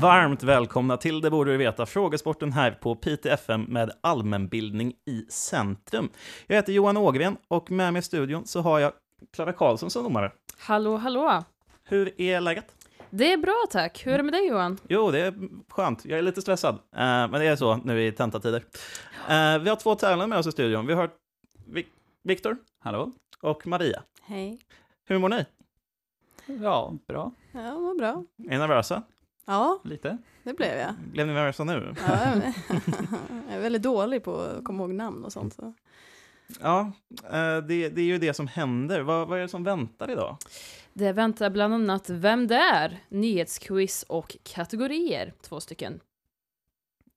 Varmt välkomna till Det borde du veta, frågesporten här på PTFM med allmänbildning i centrum. Jag heter Johan Ågren och med mig i studion så har jag Klara Karlsson som domare. Hallå, hallå! Hur är läget? Det är bra tack. Hur är det med dig Johan? Jo, det är skönt. Jag är lite stressad, eh, men det är så nu i tentatider. Eh, vi har två tävlande med oss i studion. Vi har Vi- Viktor Hallå? och Maria. Hej. Hur mår ni? Ja, bra. Ja, vad bra. Är ni nervösa? Ja, Lite. det blev jag. Blev ni nervösa nu? Ja, jag är väldigt dålig på att komma ihåg namn och sånt. Så. Ja, eh, det, det är ju det som händer. Vad, vad är det som väntar idag? Det väntar bland annat Vem det är, nyhetsquiz och kategorier, två stycken.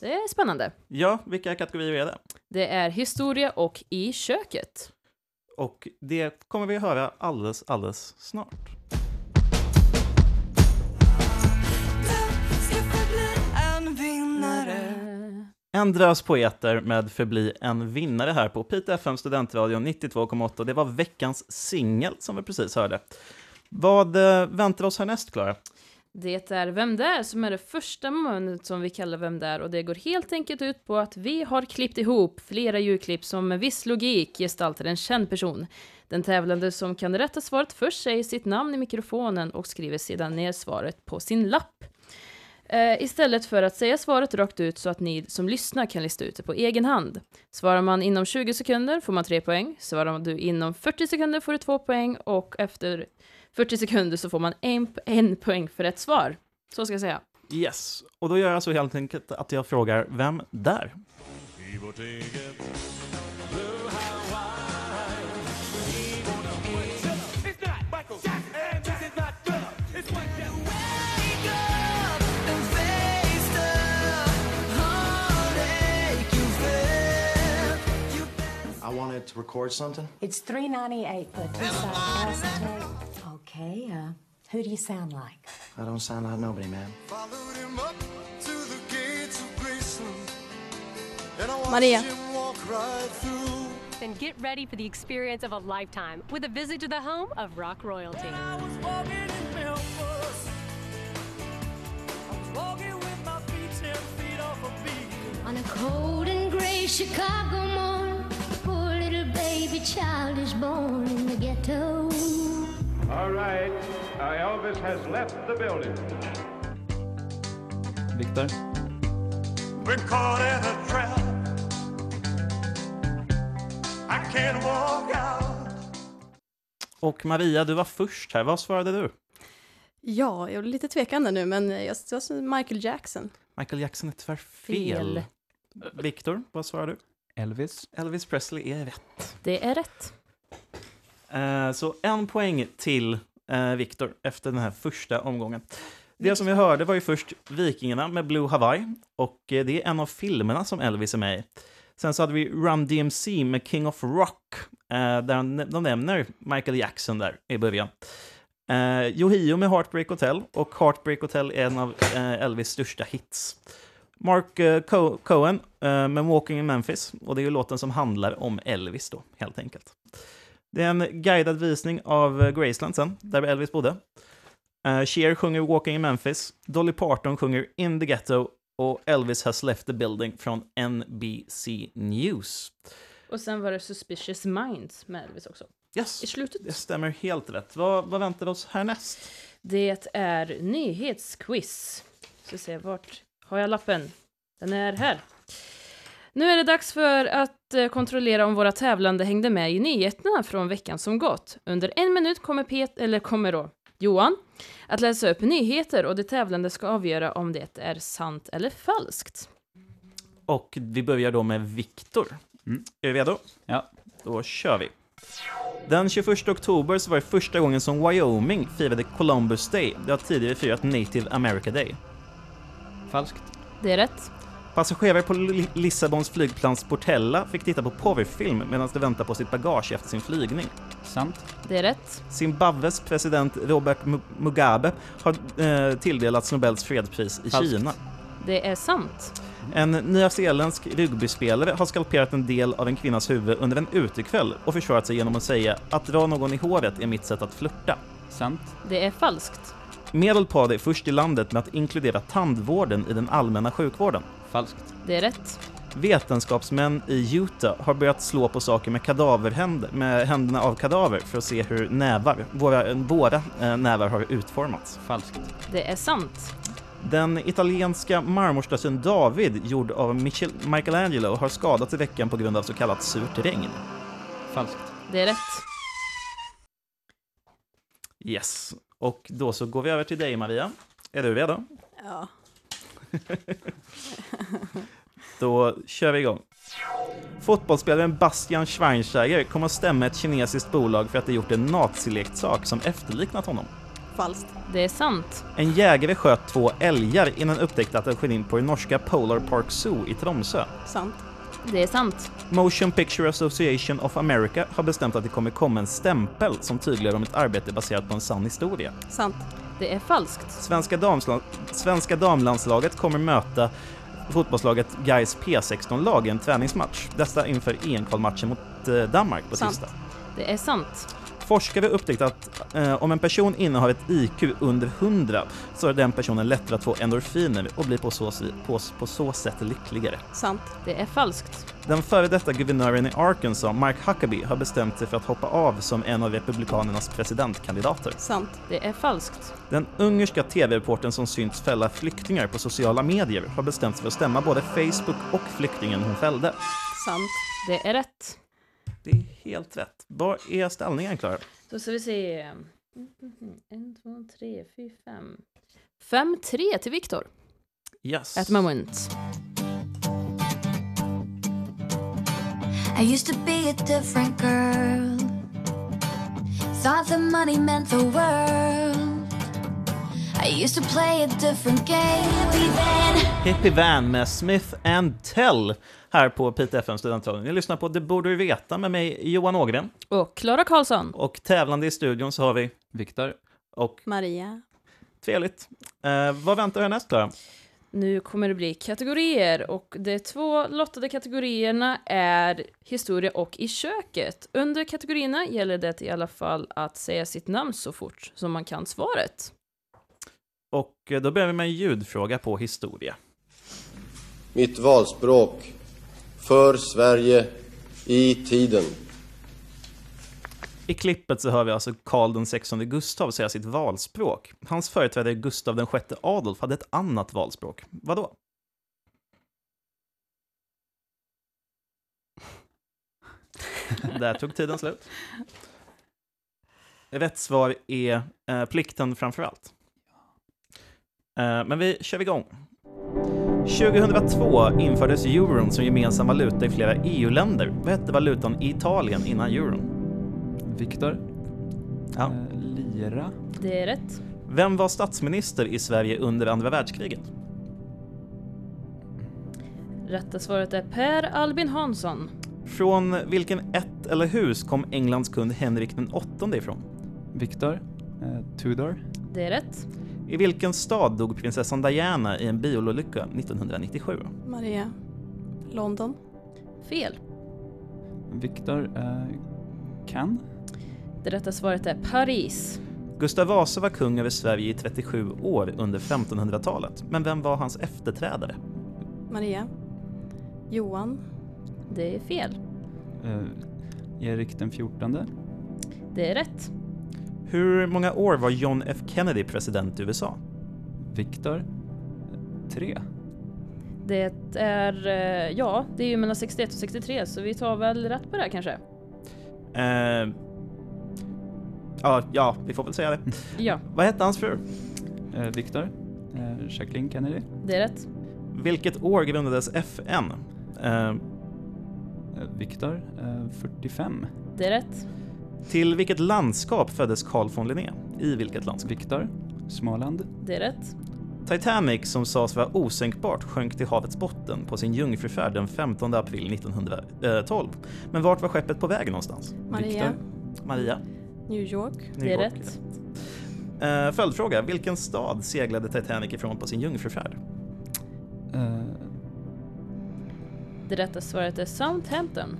Det är spännande. Ja, vilka kategorier är det? Det är historia och i köket. Och det kommer vi att höra alldeles, alldeles snart. En drös poeter med Förbli en vinnare här på Pite FM Studentradion 92,8. Det var veckans singel som vi precis hörde. Vad eh, väntar oss härnäst, Klara? Det är Vem Där som är det första momentet som vi kallar Vem Där och det går helt enkelt ut på att vi har klippt ihop flera ljudklipp som med viss logik gestaltar en känd person. Den tävlande som kan rätta svaret först säger sitt namn i mikrofonen och skriver sedan ner svaret på sin lapp. Eh, istället för att säga svaret rakt ut så att ni som lyssnar kan lista ut det på egen hand. Svarar man inom 20 sekunder får man 3 poäng. Svarar du inom 40 sekunder får du 2 poäng och efter 40 sekunder så får man en, en poäng för rätt svar. Så ska jag säga. Yes, och då gör jag så helt enkelt att jag frågar vem där? It's record something? It's 398 but uh, Okay, uh, who do you sound like? I don't sound like nobody, man. Maria. Then get ready for the experience of a lifetime with a visit to the home of rock royalty. On a cold and gray Chicago morning. Child is born in the ghetto. All right, uh, Elvis has left the building. Viktor? Been caught in a trap. I can't walk out. Och Maria, du var först här. Vad svarade du? Ja, jag är lite tvekande nu, men jag sa Michael Jackson. Michael Jackson är tyvärr fel. Fel. Viktor, vad svarar du? Elvis? Elvis Presley är rätt. Det är rätt. Eh, så en poäng till eh, Viktor efter den här första omgången. Det som vi hörde var ju först Vikingarna med Blue Hawaii och eh, det är en av filmerna som Elvis är med i. Sen så hade vi Run DMC med King of Rock eh, där de nämner Michael Jackson där i början. Eh, Yohio med Heartbreak Hotel och Heartbreak Hotel är en av eh, Elvis största hits. Mark eh, Co- Cohen eh, med Walking in Memphis och det är ju låten som handlar om Elvis då, helt enkelt. Det är en guidad visning av eh, Graceland sen, där Elvis bodde. Cher sjunger Walking in Memphis, Dolly Parton sjunger In the Ghetto och Elvis has left the building från NBC News. Och sen var det Suspicious Minds med Elvis också. Yes, I slutet. det stämmer helt rätt. Vad, vad väntar oss härnäst? Det är nyhetsquiz. Så se, vart har jag lappen? Den är här. Nu är det dags för att eh, kontrollera om våra tävlande hängde med i nyheterna från veckan som gått. Under en minut kommer Pet, eller kommer då Johan, att läsa upp nyheter och de tävlande ska avgöra om det är sant eller falskt. Och vi börjar då med Viktor. Mm. Är du redo? Ja. Då kör vi. Den 21 oktober så var det första gången som Wyoming firade Columbus Day. Det har tidigare firat Native America Day. Falskt. Det är rätt. Passagerare på Li- Lissabons flygplats Portella fick titta på porrfilm medan de väntade på sitt bagage efter sin flygning. Sant. Det är rätt. Zimbabwes president Robert Mu- Mugabe har eh, tilldelats Nobels fredspris i Falskt. Kina. Det är sant. En nyzeeländsk rugbyspelare har skalperat en del av en kvinnas huvud under en utekväll och försvarat sig genom att säga att dra någon i håret är mitt sätt att flirta. Sant. Det är falskt. Medelpad är först i landet med att inkludera tandvården i den allmänna sjukvården. Falskt. Det är rätt. Vetenskapsmän i Utah har börjat slå på saker med kadaverhänder, med händerna av kadaver för att se hur nävar, våra, våra eh, nävar har utformats. Falskt. Det är sant. Den italienska marmorstatyn David, gjord av Michel, Michelangelo, har skadats i veckan på grund av så kallat surt regn. Falskt. Det är rätt. Yes, och då så går vi över till dig Maria. Är du redo? Ja. Då kör vi igång. Fotbollsspelaren Bastian Schweinsteiger kommer att stämma ett kinesiskt bolag för att det gjort en nazileksak som efterliknat honom. Falskt. Det är sant. En jägare sköt två älgar innan upptäckte att den sken in på det norska Polar Park Zoo i Tromsö. Sant. Det är sant. Motion Picture Association of America har bestämt att det kommer komma en stämpel som tydliggör om ett arbete baserat på en sann historia. Sant. Det är falskt. Svenska, damsla- Svenska damlandslaget kommer möta fotbollslaget Gais P16-lag i en träningsmatch. Detta inför EM-kvalmatchen mot eh, Danmark på Sant. tisdag. Det är sant. Forskare har upptäckt att eh, om en person innehar ett IQ under 100 så är den personen lättare att få endorfiner och blir på så, på, på så sätt lyckligare. Sant. Det är falskt. Den före detta guvernören i Arkansas, Mark Huckabee, har bestämt sig för att hoppa av som en av republikanernas presidentkandidater. Sant. Det är falskt. Den ungerska tv-reportern som synts fälla flyktingar på sociala medier har bestämt sig för att stämma både Facebook och flyktingen hon fällde. Sant. Det är rätt. Det är helt rätt. Vad är ställningen, Klara? Då ska vi se. En, två, tre, fyra, fem. Fem, tre till Viktor. Yes. At moment. I used to be a different girl. Thought that money meant the world. I used to play a different game. Hippie Van med Smith and Tell här på Pite FM Studentradion. Ni lyssnar på Det borde du veta med mig, Johan Ågren. Och Klara Karlsson. Och tävlande i studion så har vi Viktor. och Maria. trevligt. Eh, vad väntar härnäst, Klara? Nu kommer det bli kategorier och de två lottade kategorierna är historia och i köket. Under kategorierna gäller det i alla fall att säga sitt namn så fort som man kan svaret. Och eh, då börjar vi med en ljudfråga på historia. Mitt valspråk för Sverige i tiden. I klippet så hör vi alltså Karl den 16 Gustav säga sitt valspråk. Hans företrädare Gustav den 6 Adolf hade ett annat valspråk. Vadå? Där tog tiden slut. Rätt svar är eh, plikten framför allt. Eh, men vi kör igång. 2002 infördes euron som gemensam valuta i flera EU-länder. Vad hette valutan i Italien innan euron? Viktor. Ja. Eh, lira. Det är rätt. Vem var statsminister i Sverige under andra världskriget? Rätta svaret är Per Albin Hansson. Från vilken ett eller hus kom Englands kung Henrik den åttonde ifrån? Viktor. Eh, Tudor. Det är rätt. I vilken stad dog prinsessan Diana i en bilolycka 1997? Maria. London. Fel. Viktor. Eh, kan. Det rätta svaret är Paris. Gustav Vasa var kung över Sverige i 37 år under 1500-talet. Men vem var hans efterträdare? Maria. Johan. Det är fel. Eh, Erik den fjortonde. Det är rätt. Hur många år var John F Kennedy president i USA? Viktor. Tre. Det är, eh, ja, det är ju mellan 61 och 63 så vi tar väl rätt på det här kanske. Eh, ja, ja, vi får väl säga det. Ja, Vad hette hans fru? Eh, Viktor. Eh, Jacqueline Kennedy. det är rätt. Vilket år grundades FN? Eh, Viktor. Eh, 45. Det är rätt. Till vilket landskap föddes Carl von Linné? I vilket landskap? Viktor. Småland. Det är rätt. Titanic, som sades vara osänkbart, sjönk till havets botten på sin jungfrufärd den 15 april 1912. Men vart var skeppet på väg någonstans? Maria. Maria? New York. New York, Eh, följdfråga, vilken stad seglade Titanic ifrån på sin jungfrufärd? Eh, Det rätta svaret är Southampton.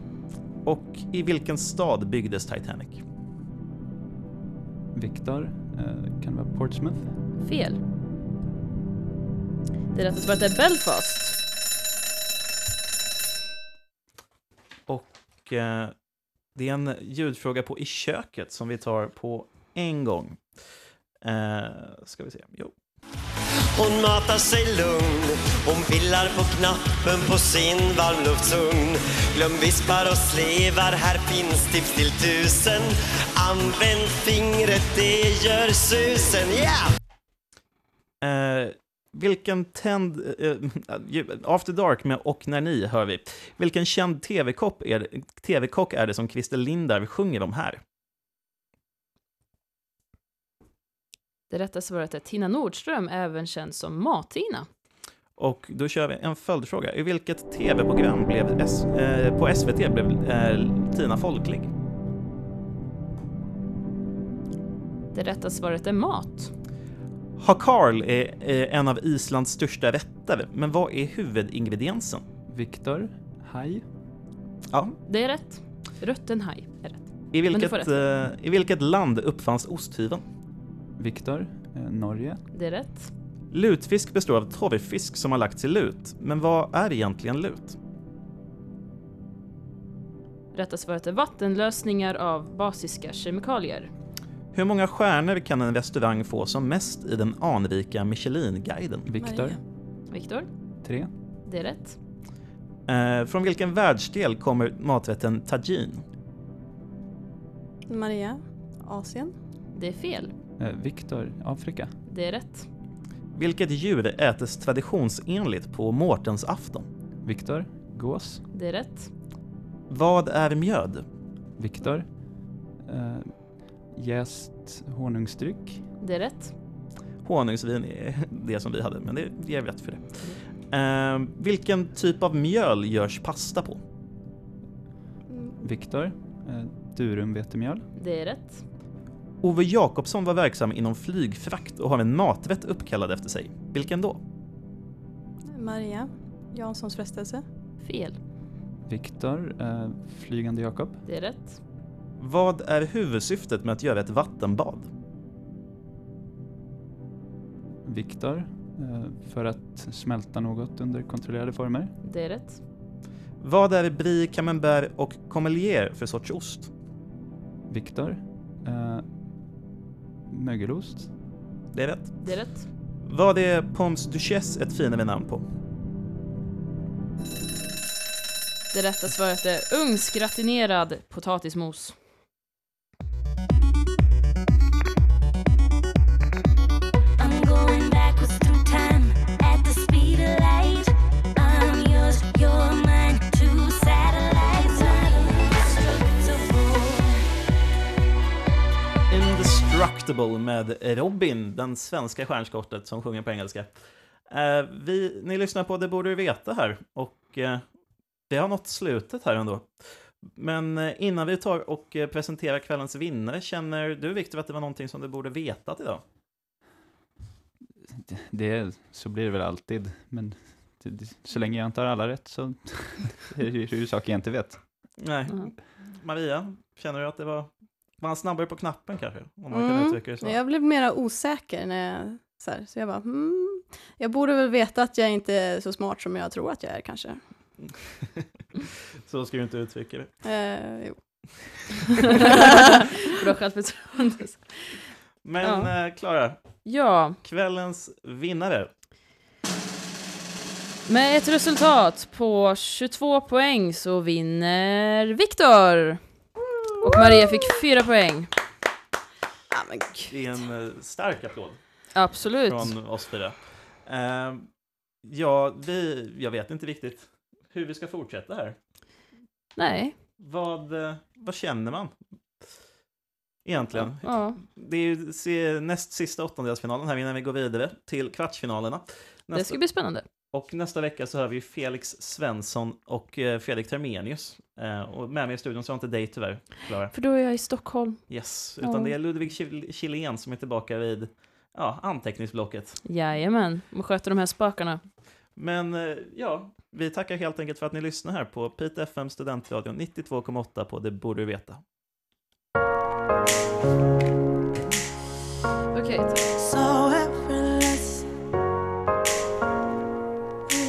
Och i vilken stad byggdes Titanic? Viktor, eh, kan det vara Portsmouth? Fel. Det rätta svaret är Belfast. Och eh, det är en ljudfråga på i köket som vi tar på en gång. Eh, ska vi se. Jo. Hon matar sig lugn Hon pillar på knappen på sin varmluftsugn Glöm vispar och slevar, här finns tips till tusen Använd fingret, det gör susen, yeah! Uh, vilken tänd... Uh, After Dark med Och när ni hör vi. Vilken känd tv-kock är, TV-kock är det som Christer Lindarw sjunger om här? Det rätta svaret är Tina Nordström, även känd som Mat-Tina. Och då kör vi en följdfråga. I vilket tv-program blev S, eh, på SVT blev eh, Tina folklig? Det rätta svaret är Mat. Hakarl är eh, en av Islands största rätter, men vad är huvudingrediensen? Viktor, haj. Ja. Det är rätt. Röttenhaj är rätt. I vilket, rätt. eh, I vilket land uppfanns osthyveln? Viktor, eh, Norge. Det är rätt. Lutfisk består av torrfisk som har lagts i lut. Men vad är egentligen lut? Rätta svaret är vattenlösningar av basiska kemikalier. Hur många stjärnor kan en restaurang få som mest i den anrika Michelin-guiden? Viktor, Viktor, tre. det är rätt. Eh, från vilken världsdel kommer maträtten tagine? Maria. Asien. Det är fel. Eh, Viktor, Afrika. Det är rätt. Vilket djur ätes traditionsenligt på Mårtens afton? Viktor, gås. Det är rätt. Vad är mjöd? Viktor, eh, jäst honungsdryck. Det är rätt. Honungsvin är det som vi hade, men det ger rätt för det. Eh, vilken typ av mjöl görs pasta på? Viktor, eh, durumvetemjöl. Det är rätt. Ove Jakobsson var verksam inom flygfrakt och har en maträtt uppkallad efter sig. Vilken då? Maria. Janssons frestelse. Fel. Viktor, eh, flygande Jakob. Det är rätt. Vad är huvudsyftet med att göra ett vattenbad? Viktor, eh, för att smälta något under kontrollerade former. Det är rätt. Vad är brie, camembert och comelier för sorts ost? Viktor, eh, mögelost. Det är rätt. Det är rätt. Vad är Pommes Duchesse ett finare namn på? Det rätta svaret är ugnsgratinerad potatismos. Indestructible med Robin, den svenska stjärnskottet som sjunger på engelska. Eh, vi, ni lyssnar på Det borde du veta här och eh, det har nått slutet här ändå. Men eh, innan vi tar och eh, presenterar kvällens vinnare, känner du Viktor att det var någonting som du borde vetat idag? Det, det, så blir det väl alltid, men det, det, så länge jag inte har alla rätt så är det ju saker jag inte vet. Nej. Maria, känner du att det var... Var han snabbare på knappen kanske? Om man kan Mm. uttrycka det så. Jag blev mera osäker när jag, så, här, så jag bara, hmm, jag borde väl veta att jag inte är så smart som jag tror att jag är kanske. så ska du inte uttrycka det. Eh, jo. Bra självförtroende. Men Ja. eh, Klara, Ja, kvällens vinnare. med ett resultat på 22 poäng så vinner Viktor. Och Maria fick 4 poäng. Det är en eh, stark applåd. Absolut. Från oss fyra. Eh, ja, vi, jag vet inte riktigt hur vi ska fortsätta här. Nej. Vad, eh, vad känner man? egentligen. Ja. Det är ju se- näst sista åttondelsfinalen här innan vi går vidare till kvartsfinalerna. Det ska bli spännande. Och nästa vecka så har vi Felix Svensson och eh, Fredrik Termenius. Eh, och med mig i studion så har jag inte dig tyvärr, Klara. För då är jag i Stockholm. Yes, utan Ja. det är Ludvig Kil- Killén som är tillbaka vid ja, anteckningsblocket. Jajamän, och sköter de här spakarna. Men eh, ja, vi tackar helt enkelt för att ni lyssnar här på Pite FM Studentradion 92,8 på Det borde du veta. Okej, tack.